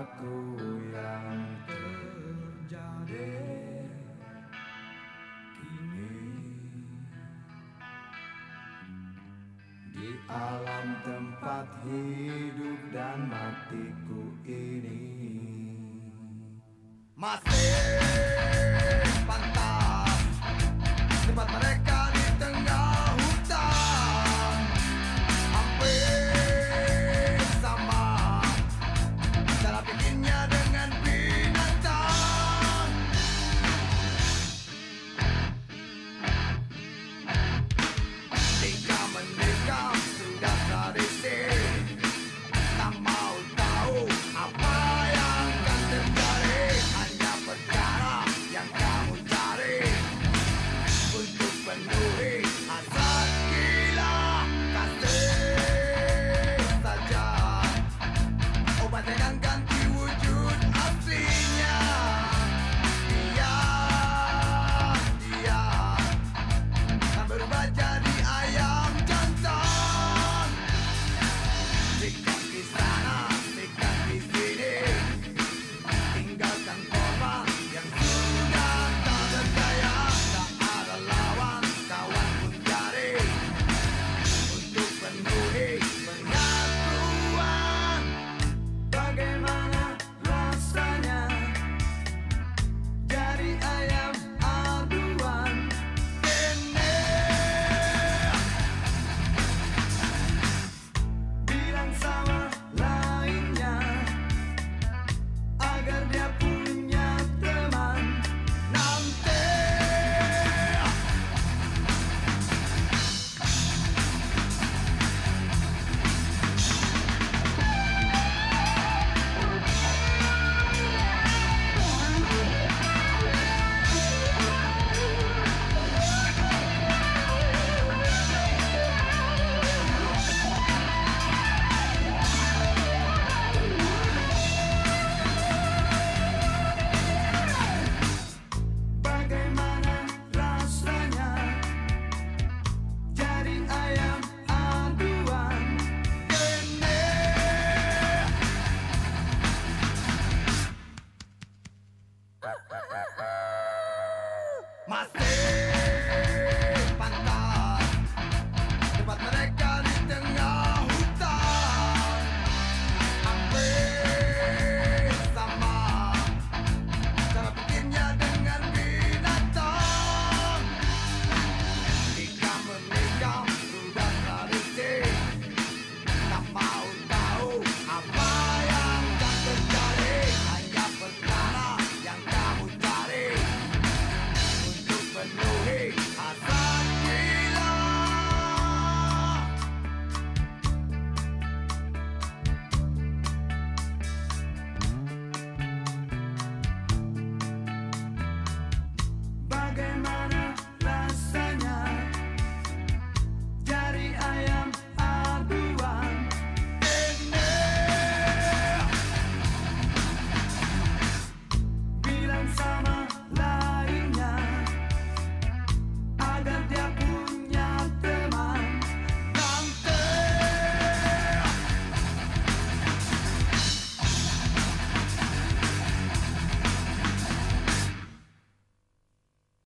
aku yang terjadi kini di alam tempat hidup dan matiku ini. Masih myself.